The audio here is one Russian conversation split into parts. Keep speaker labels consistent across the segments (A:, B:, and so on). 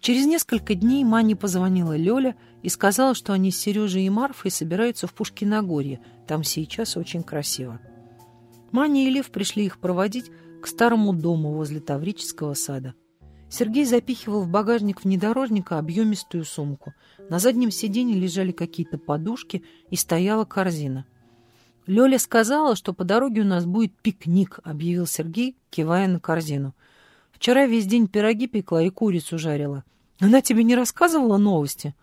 A: Через несколько дней Мане позвонила Лёля и сказала, что они с Сережей и Марфой собираются в Пушкиногорье. Там сейчас очень красиво. Маня и Лев пришли их проводить к старому дому возле Таврического сада. Сергей запихивал в багажник внедорожника объемистую сумку. На заднем сиденье лежали какие-то подушки и стояла корзина. «Лёля сказала, что по дороге у нас будет пикник», — объявил Сергей, кивая на корзину. «Вчера весь день пироги пекла и курицу жарила. Она тебе не рассказывала новости?»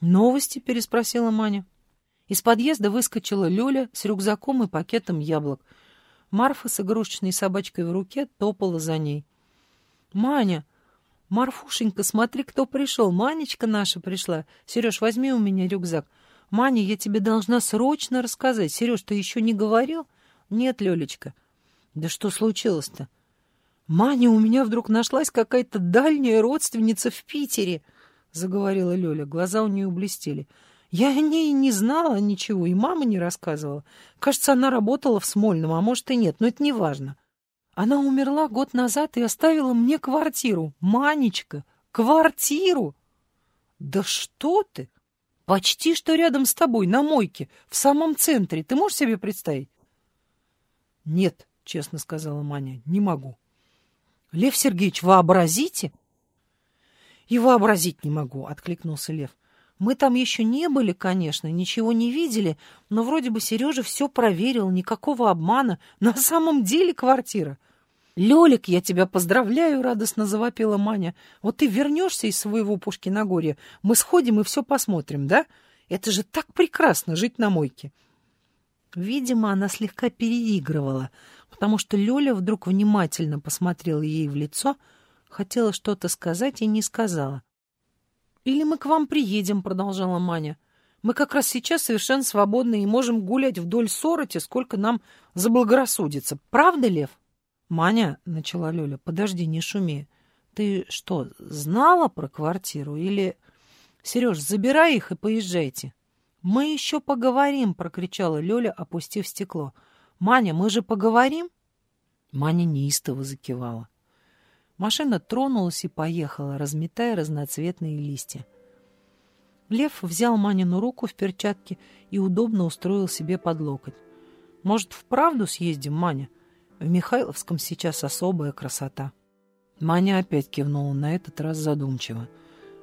A: «Новости?» — переспросила Маня. Из подъезда выскочила Лёля с рюкзаком и пакетом яблок. Марфа с игрушечной собачкой в руке топала за ней. «Маня! Марфушенька, смотри, кто пришел! Манечка наша пришла! Сереж, возьми у меня рюкзак. Маня, я тебе должна срочно рассказать. Сереж, ты еще не говорил?» «Нет, Лелечка». «Да что случилось-то?» «Маня, у меня вдруг нашлась какая-то дальняя родственница в Питере», — заговорила Лёля. Глаза у нее блестели. «Я о ней не знала ничего, и мама не рассказывала. Кажется, она работала в Смольном, а может и нет, но это не важно. Она умерла год назад и оставила мне квартиру. Манечка, квартиру! Да что ты! Почти что рядом с тобой, на мойке, в самом центре. Ты можешь себе представить? Нет, честно сказала Маня, не могу. Лев Сергеевич, вообразите? И вообразить не могу, откликнулся Лев. Мы там еще не были, конечно, ничего не видели, но вроде бы Сережа все проверил, никакого обмана. На самом деле квартира. «Лёлик, я тебя поздравляю!» — радостно завопила Маня. «Вот ты вернешься из своего Пушкиногорья, мы сходим и все посмотрим, да? Это же так прекрасно жить на мойке!» Видимо, она слегка переигрывала, потому что Лёля вдруг внимательно посмотрела ей в лицо, хотела что-то сказать и не сказала. «Или мы к вам приедем», — продолжала Маня. «Мы как раз сейчас совершенно свободны и можем гулять вдоль Сороти, сколько нам заблагорассудится. Правда, Лев?» «Маня», — начала Лёля, — «подожди, не шуми. Ты что, знала про квартиру или...» «Серёж, забирай их и поезжайте». «Мы еще поговорим», — прокричала Лёля, опустив стекло. «Маня, мы же поговорим?» Маня неистово закивала. Машина тронулась и поехала, разметая разноцветные листья. Лев взял Манину руку в перчатке и удобно устроил себе под локоть. «Может, вправду съездим, Маня? В Михайловском сейчас особая красота. Маня опять кивнула, на этот раз задумчиво.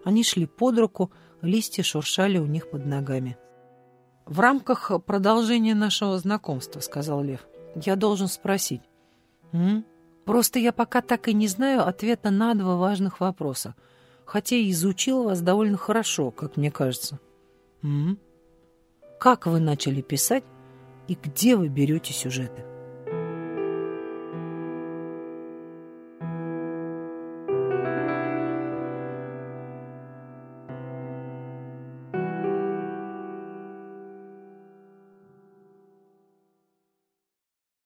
A: Они шли под руку, листья шуршали у них под ногами. «В рамках продолжения нашего знакомства», — сказал Лев, — «я должен спросить». «М? Просто я пока так и не знаю ответа на два важных вопроса, хотя и изучил вас довольно хорошо, как мне кажется». «М? Как вы начали писать и где вы берете сюжеты?»